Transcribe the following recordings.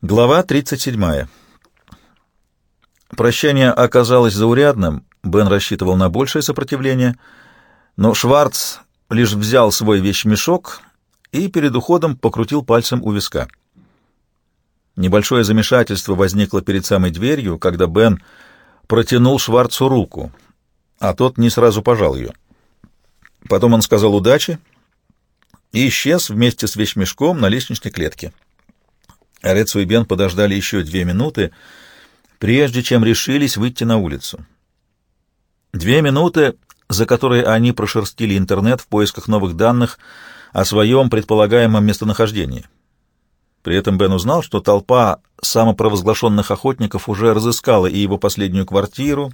Глава 37. Прощание оказалось заурядным, Бен рассчитывал на большее сопротивление, но Шварц лишь взял свой вещмешок и перед уходом покрутил пальцем у виска. Небольшое замешательство возникло перед самой дверью, когда Бен протянул Шварцу руку, а тот не сразу пожал ее. Потом он сказал «удачи» и исчез вместе с вещмешком на лестничной клетке. Арецу и Бен подождали еще две минуты, прежде чем решились выйти на улицу. Две минуты, за которые они прошерстили интернет в поисках новых данных о своем предполагаемом местонахождении. При этом Бен узнал, что толпа самопровозглашенных охотников уже разыскала и его последнюю квартиру,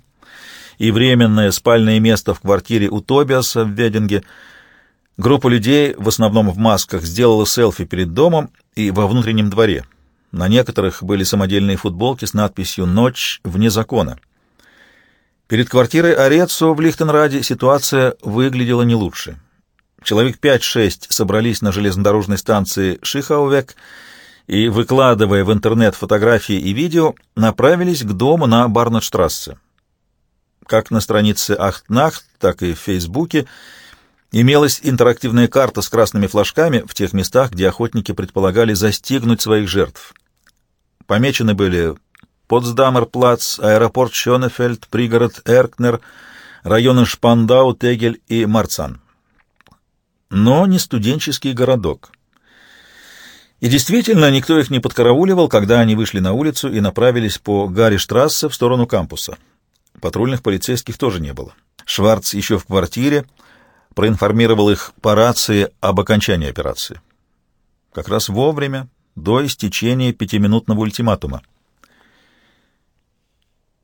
и временное спальное место в квартире у Тобиаса в Вединге. Группа людей, в основном в масках, сделала селфи перед домом и во внутреннем дворе. На некоторых были самодельные футболки с надписью «Ночь вне закона». Перед квартирой Орецо в Лихтенраде ситуация выглядела не лучше. Человек 5-6 собрались на железнодорожной станции Шихаувек и, выкладывая в интернет фотографии и видео, направились к дому на Барнетштрассе. Как на странице Ахтнахт, так и в Фейсбуке имелась интерактивная карта с красными флажками в тех местах, где охотники предполагали застигнуть своих жертв. Помечены были Потсдамерплац, аэропорт Шонефельд, пригород Эркнер, районы Шпандау, Тегель и Марцан. Но не студенческий городок. И действительно, никто их не подкарауливал, когда они вышли на улицу и направились по Гарри-штрассе в сторону кампуса. Патрульных полицейских тоже не было. Шварц еще в квартире проинформировал их по рации об окончании операции. Как раз вовремя, до истечения пятиминутного ультиматума.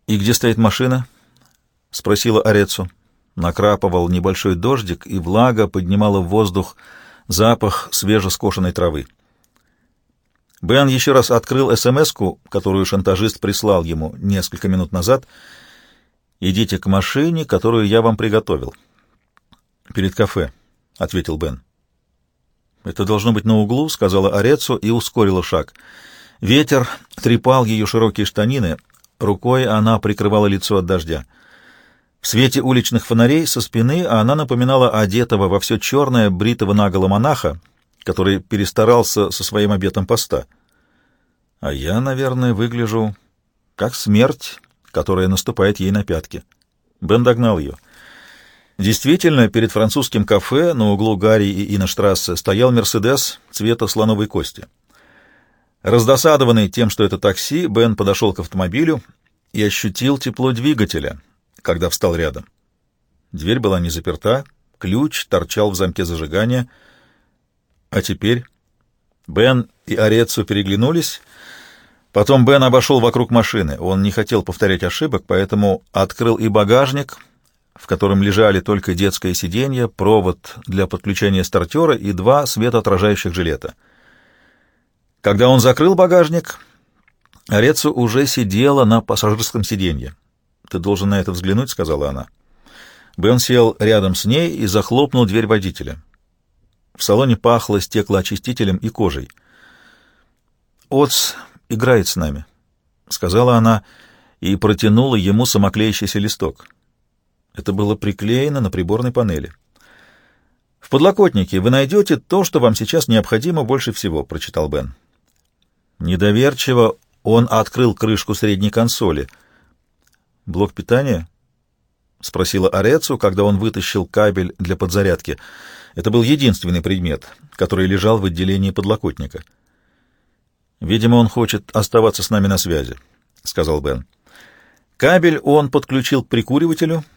«И где стоит машина?» — спросила Орецу. Накрапывал небольшой дождик, и влага поднимала в воздух запах свежескошенной травы. Бен еще раз открыл смс которую шантажист прислал ему несколько минут назад. «Идите к машине, которую я вам приготовил». «Перед кафе», — ответил Бен. «Это должно быть на углу», — сказала Орецу и ускорила шаг. Ветер трепал ее широкие штанины, рукой она прикрывала лицо от дождя. В свете уличных фонарей со спины она напоминала одетого во все черное бритого наголо монаха, который перестарался со своим обетом поста. А я, наверное, выгляжу как смерть, которая наступает ей на пятки. Бен догнал ее — Действительно, перед французским кафе на углу Гарри и Иноштрассе стоял «Мерседес» цвета слоновой кости. Раздосадованный тем, что это такси, Бен подошел к автомобилю и ощутил тепло двигателя, когда встал рядом. Дверь была не заперта, ключ торчал в замке зажигания. А теперь Бен и Орецу переглянулись. Потом Бен обошел вокруг машины. Он не хотел повторять ошибок, поэтому открыл и багажник — в котором лежали только детское сиденье, провод для подключения стартера и два светоотражающих жилета. Когда он закрыл багажник, Орецу уже сидела на пассажирском сиденье. «Ты должен на это взглянуть», — сказала она. Бен сел рядом с ней и захлопнул дверь водителя. В салоне пахло стеклоочистителем и кожей. «Отц играет с нами», — сказала она и протянула ему самоклеящийся листок. Это было приклеено на приборной панели. «В подлокотнике вы найдете то, что вам сейчас необходимо больше всего», — прочитал Бен. Недоверчиво он открыл крышку средней консоли. «Блок питания?» — спросила Орецу, когда он вытащил кабель для подзарядки. Это был единственный предмет, который лежал в отделении подлокотника. «Видимо, он хочет оставаться с нами на связи», — сказал Бен. Кабель он подключил к прикуривателю —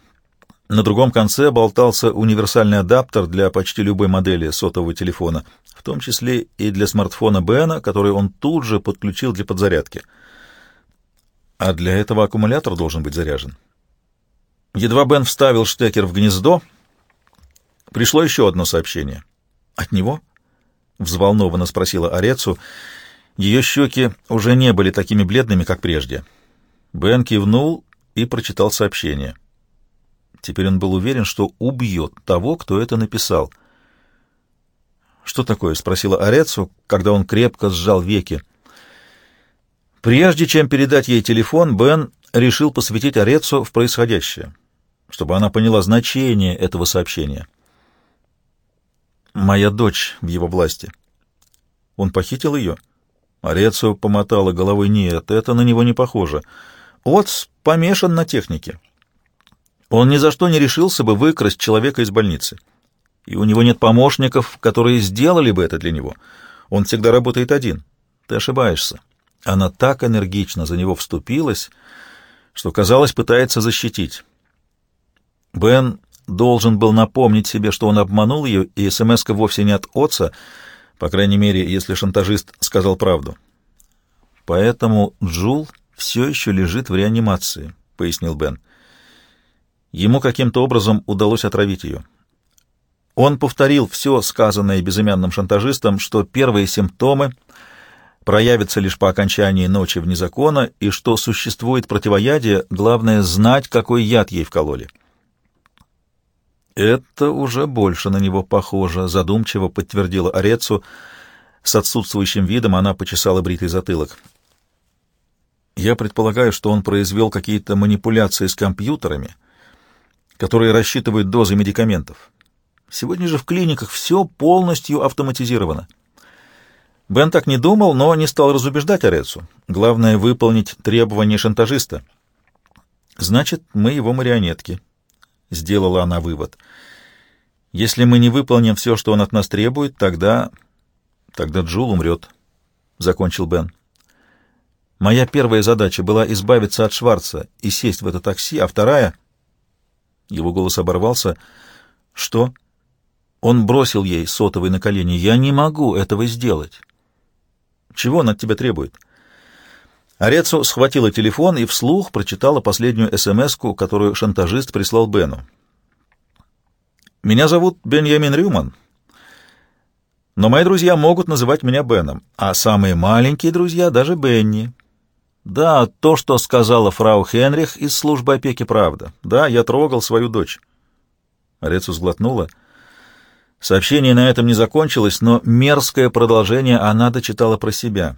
на другом конце болтался универсальный адаптер для почти любой модели сотового телефона, в том числе и для смартфона Бена, который он тут же подключил для подзарядки. А для этого аккумулятор должен быть заряжен. Едва Бен вставил штекер в гнездо, пришло еще одно сообщение. «От него?» — взволнованно спросила Орецу. Ее щеки уже не были такими бледными, как прежде. Бен кивнул и прочитал сообщение — Теперь он был уверен, что убьет того, кто это написал. «Что такое?» — спросила Орецу, когда он крепко сжал веки. Прежде чем передать ей телефон, Бен решил посвятить Орецу в происходящее, чтобы она поняла значение этого сообщения. «Моя дочь в его власти». Он похитил ее? Орецу помотала головой. «Нет, это на него не похоже. Отц помешан на технике. Он ни за что не решился бы выкрасть человека из больницы. И у него нет помощников, которые сделали бы это для него. Он всегда работает один. Ты ошибаешься. Она так энергично за него вступилась, что, казалось, пытается защитить. Бен должен был напомнить себе, что он обманул ее, и смс вовсе не от отца, по крайней мере, если шантажист сказал правду. Поэтому Джул все еще лежит в реанимации, — пояснил Бен. Ему каким-то образом удалось отравить ее. Он повторил все сказанное безымянным шантажистом, что первые симптомы проявятся лишь по окончании ночи вне закона, и что существует противоядие, главное — знать, какой яд ей вкололи. «Это уже больше на него похоже», — задумчиво подтвердила Орецу. С отсутствующим видом она почесала бритый затылок. «Я предполагаю, что он произвел какие-то манипуляции с компьютерами, которые рассчитывают дозы медикаментов. Сегодня же в клиниках все полностью автоматизировано». Бен так не думал, но не стал разубеждать Орецу. Главное — выполнить требования шантажиста. «Значит, мы его марионетки», — сделала она вывод. «Если мы не выполним все, что он от нас требует, тогда... тогда Джул умрет», — закончил Бен. «Моя первая задача была избавиться от Шварца и сесть в это такси, а вторая...» Его голос оборвался. «Что?» Он бросил ей сотовый на колени. «Я не могу этого сделать». Чего он от тебя требует?» Арецу схватила телефон и вслух прочитала последнюю смс которую шантажист прислал Бену. «Меня зовут Беньямин Рюман, но мои друзья могут называть меня Беном, а самые маленькие друзья — даже Бенни. Да, то, что сказала фрау Хенрих из службы опеки, правда. Да, я трогал свою дочь». Арецу сглотнула — Сообщение на этом не закончилось, но мерзкое продолжение она дочитала про себя.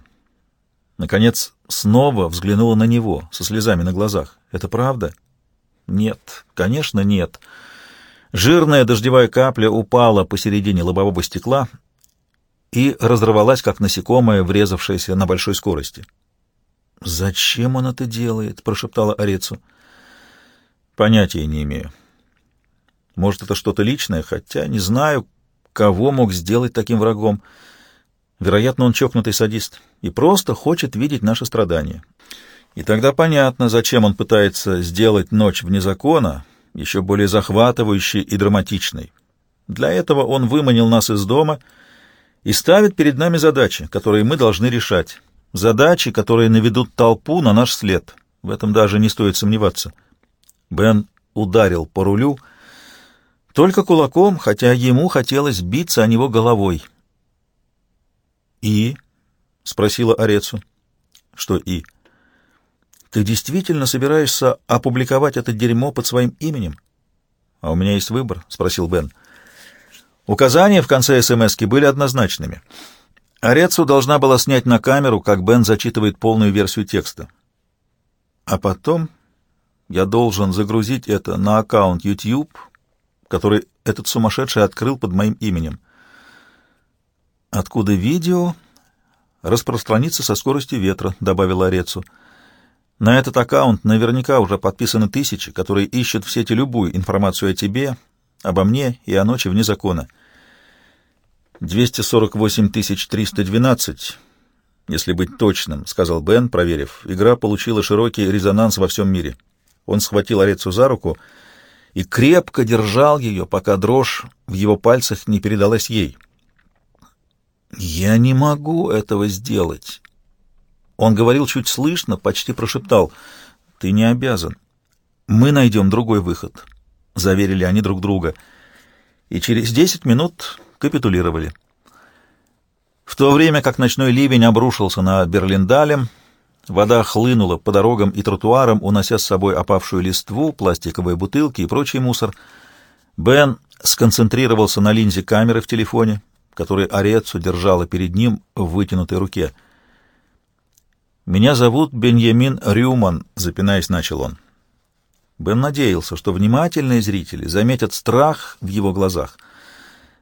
Наконец, снова взглянула на него, со слезами на глазах. «Это правда?» «Нет, конечно, нет». Жирная дождевая капля упала посередине лобового стекла и разорвалась, как насекомое, врезавшееся на большой скорости. «Зачем он это делает?» — прошептала Арецу. «Понятия не имею. Может, это что-то личное, хотя не знаю, Кого мог сделать таким врагом? Вероятно, он чокнутый садист и просто хочет видеть наши страдания. И тогда понятно, зачем он пытается сделать ночь вне закона еще более захватывающей и драматичной. Для этого он выманил нас из дома и ставит перед нами задачи, которые мы должны решать. Задачи, которые наведут толпу на наш след. В этом даже не стоит сомневаться. Бен ударил по рулю — только кулаком, хотя ему хотелось биться о него головой. «И?» — спросила Орецу. «Что «и»?» «Ты действительно собираешься опубликовать это дерьмо под своим именем?» «А у меня есть выбор?» — спросил Бен. Указания в конце СМСки были однозначными. Орецу должна была снять на камеру, как Бен зачитывает полную версию текста. А потом я должен загрузить это на аккаунт YouTube который этот сумасшедший открыл под моим именем. Откуда видео распространится со скоростью ветра, добавила Орецу. На этот аккаунт наверняка уже подписаны тысячи, которые ищут в сети любую информацию о тебе, обо мне и о ночи вне закона. 248 312, если быть точным, — сказал Бен, проверив. Игра получила широкий резонанс во всем мире. Он схватил Орецу за руку — и крепко держал ее, пока дрожь в его пальцах не передалась ей. «Я не могу этого сделать». Он говорил чуть слышно, почти прошептал. «Ты не обязан. Мы найдем другой выход», — заверили они друг друга. И через десять минут капитулировали. В то время как ночной ливень обрушился на Берлиндалем, Вода хлынула по дорогам и тротуарам, унося с собой опавшую листву, пластиковые бутылки и прочий мусор. Бен сконцентрировался на линзе камеры в телефоне, который Орецу держала перед ним в вытянутой руке. «Меня зовут Беньямин Рюман», — запинаясь, начал он. Бен надеялся, что внимательные зрители заметят страх в его глазах,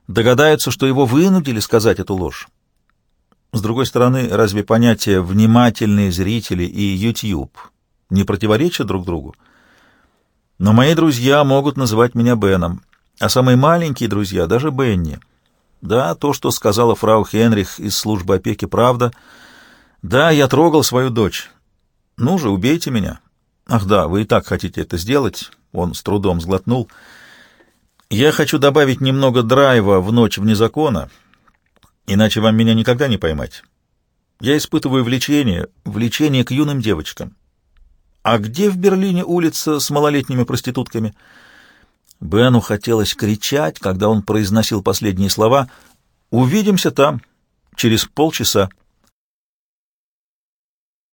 догадаются, что его вынудили сказать эту ложь. С другой стороны, разве понятия «внимательные зрители» и «YouTube» не противоречат друг другу? Но мои друзья могут называть меня Беном, а самые маленькие друзья — даже Бенни. Да, то, что сказала фрау Хенрих из службы опеки, правда. Да, я трогал свою дочь. Ну же, убейте меня. Ах да, вы и так хотите это сделать. Он с трудом сглотнул. Я хочу добавить немного драйва в ночь вне закона, иначе вам меня никогда не поймать. Я испытываю влечение, влечение к юным девочкам. А где в Берлине улица с малолетними проститутками? Бену хотелось кричать, когда он произносил последние слова. «Увидимся там, через полчаса».